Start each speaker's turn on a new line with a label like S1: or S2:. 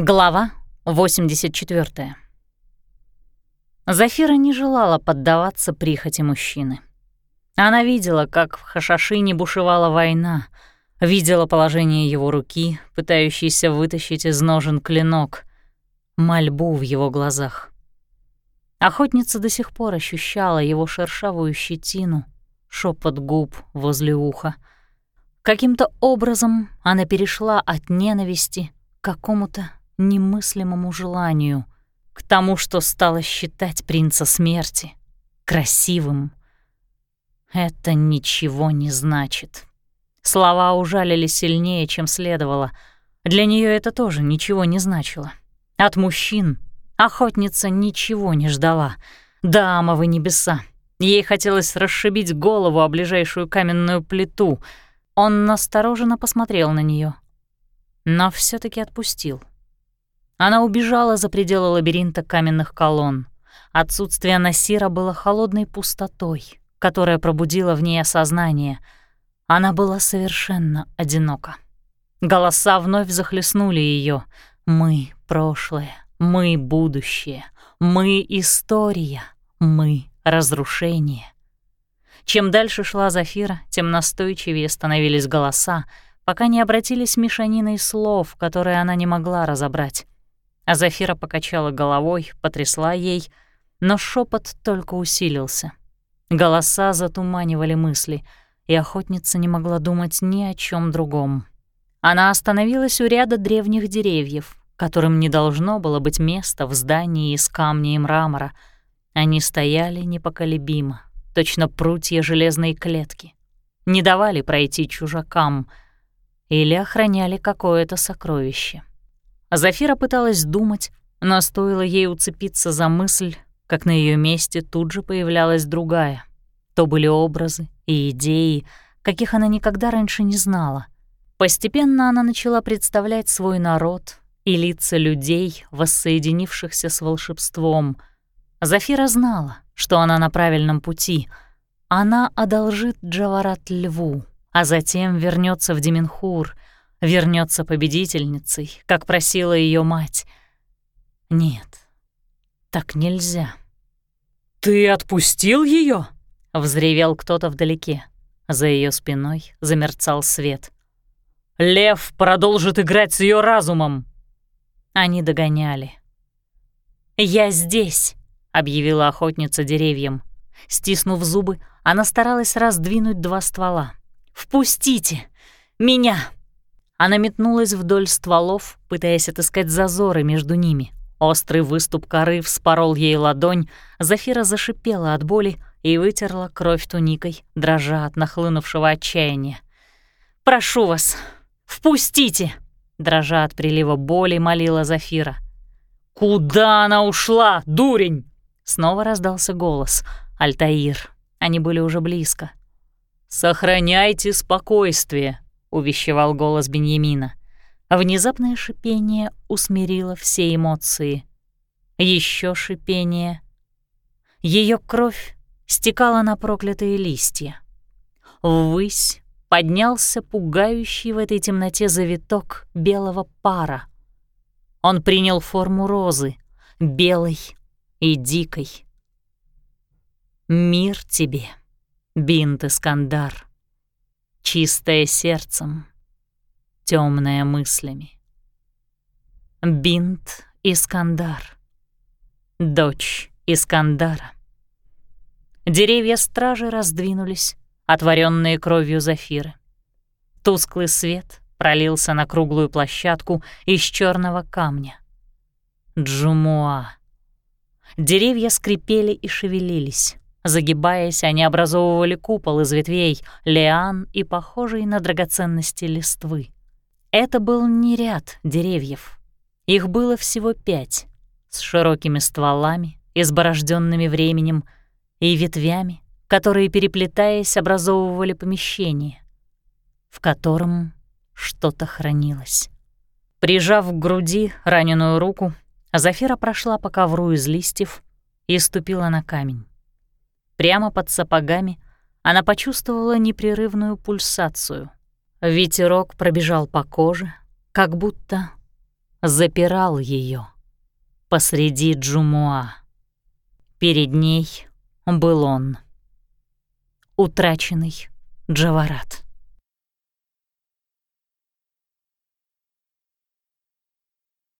S1: Глава 84. Зафира не желала поддаваться прихоти мужчины. Она видела, как в Хашашине бушевала война, видела положение его руки, пытающейся вытащить из ножен клинок, мольбу в его глазах. Охотница до сих пор ощущала его шершавую щетину, шепот губ возле уха. Каким-то образом она перешла от ненависти к какому-то немыслимому желанию, к тому, что стала считать принца смерти красивым. Это ничего не значит. Слова ужалили сильнее, чем следовало. Для нее это тоже ничего не значило. От мужчин охотница ничего не ждала. Дамовы небеса. Ей хотелось расшибить голову о ближайшую каменную плиту. Он настороженно посмотрел на нее, но все таки отпустил. Она убежала за пределы лабиринта каменных колонн. Отсутствие Насира было холодной пустотой, которая пробудила в ней осознание. Она была совершенно одинока. Голоса вновь захлестнули ее. «Мы — прошлое, мы — будущее, мы — история, мы — разрушение». Чем дальше шла Зафира, тем настойчивее становились голоса, пока не обратились мешаниной слов, которые она не могла разобрать. А Зафира покачала головой, потрясла ей, но шепот только усилился. Голоса затуманивали мысли, и охотница не могла думать ни о чем другом. Она остановилась у ряда древних деревьев, которым не должно было быть места в здании из камня и мрамора. Они стояли непоколебимо, точно прутья железной клетки. Не давали пройти чужакам или охраняли какое-то сокровище. Зафира пыталась думать, но стоило ей уцепиться за мысль, как на ее месте тут же появлялась другая. То были образы и идеи, каких она никогда раньше не знала. Постепенно она начала представлять свой народ и лица людей, воссоединившихся с волшебством. Зафира знала, что она на правильном пути. Она одолжит Джаварат льву, а затем вернется в Деменхур — вернется победительницей, как просила ее мать. Нет, так нельзя.
S2: «Ты отпустил ее?
S1: взревел кто-то вдалеке. За ее спиной замерцал свет.
S2: «Лев продолжит играть с ее разумом!»
S1: Они догоняли. «Я здесь!» — объявила охотница деревьям. Стиснув зубы, она старалась раздвинуть два ствола. «Впустите! Меня!» Она метнулась вдоль стволов, пытаясь отыскать зазоры между ними. Острый выступ коры вспорол ей ладонь, Зафира зашипела от боли и вытерла кровь туникой, дрожа от нахлынувшего отчаяния. «Прошу вас, впустите!» Дрожа от прилива боли, молила Зафира.
S2: «Куда она ушла, дурень?»
S1: Снова раздался голос. Альтаир. Они были уже близко.
S2: «Сохраняйте спокойствие», — увещевал голос Беньямина.
S1: Внезапное шипение усмирило все эмоции. Еще шипение. Ее кровь стекала на проклятые листья. Ввысь поднялся пугающий в этой темноте завиток белого пара. Он принял форму розы, белой и дикой. «Мир тебе, Бинт Искандар!» Чистое сердцем, темное мыслями. Бинт Искандар, дочь Искандара. Деревья стражи раздвинулись, отворенные кровью зафиры. Тусклый свет пролился на круглую площадку из черного камня. Джумуа. Деревья скрипели и шевелились. Загибаясь, они образовывали купол из ветвей, лиан и похожие на драгоценности листвы. Это был не ряд деревьев. Их было всего пять, с широкими стволами, изборожденными временем, и ветвями, которые, переплетаясь, образовывали помещение, в котором что-то хранилось. Прижав к груди раненую руку, Зафира прошла по ковру из листьев и ступила на камень. Прямо под сапогами она почувствовала непрерывную пульсацию. Ветерок пробежал по коже, как будто запирал ее посреди Джумуа. Перед ней был он, утраченный Джаварат.